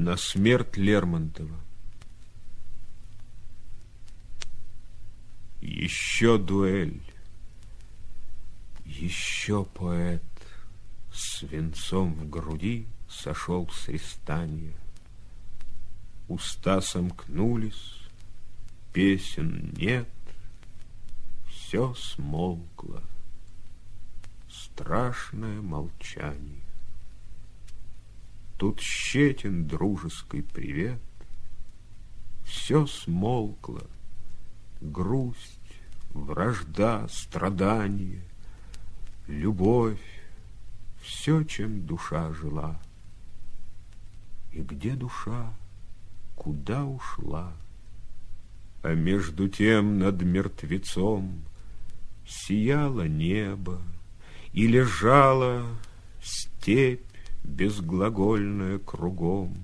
на смерть Лермонтова. Еще дуэль, еще поэт Свинцом в груди сошел с рестанья. Уста сомкнулись, песен нет, Все смолкло, страшное молчание. Тут щетин дружеский привет, Все смолкло, грусть, вражда, страдание, Любовь, все, чем душа жила. И где душа, куда ушла? А между тем над мертвецом Сияло небо, и лежала степь безглагольная кругом,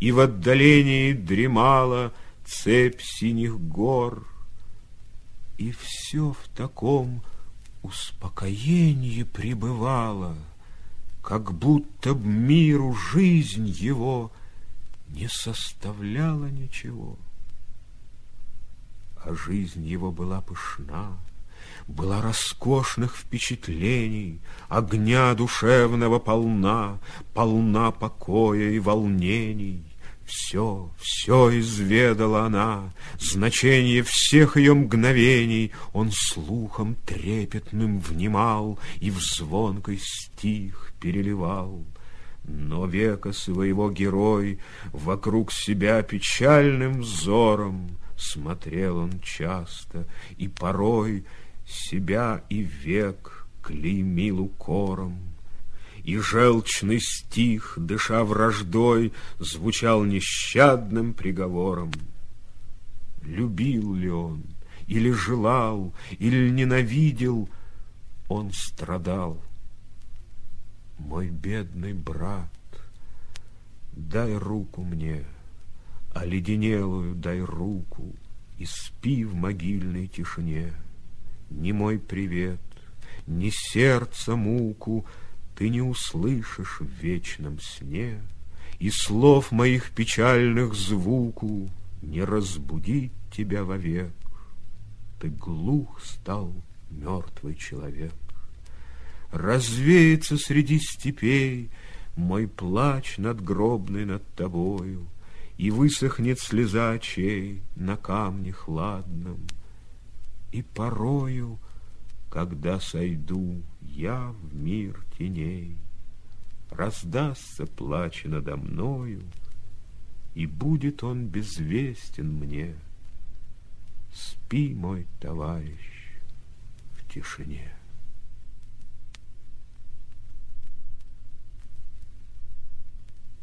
И в отдалении дремала цепь синих гор, И все в таком успокоении пребывало, Как будто б миру жизнь его Не составляла ничего. А жизнь его была пышна, была роскошных впечатлений, Огня душевного полна, полна покоя и волнений. Все, все изведала она, значение всех ее мгновений Он слухом трепетным внимал И в звонкой стих переливал. Но века своего герой Вокруг себя печальным взором Смотрел он часто и порой себя и век клеймил укором, И желчный стих, дыша враждой, Звучал нещадным приговором. Любил ли он, или желал, или ненавидел, Он страдал. Мой бедный брат, дай руку мне, Оледенелую дай руку, И спи в могильной тишине. Ни мой привет, ни сердца муку Ты не услышишь в вечном сне, И слов моих печальных звуку Не разбудить тебя вовек. Ты глух стал, мертвый человек. Развеется среди степей Мой плач надгробный над тобою, И высохнет слеза очей На камне хладном, и порою, когда сойду я в мир теней, Раздастся плач надо мною, И будет он безвестен мне. Спи, мой товарищ, в тишине.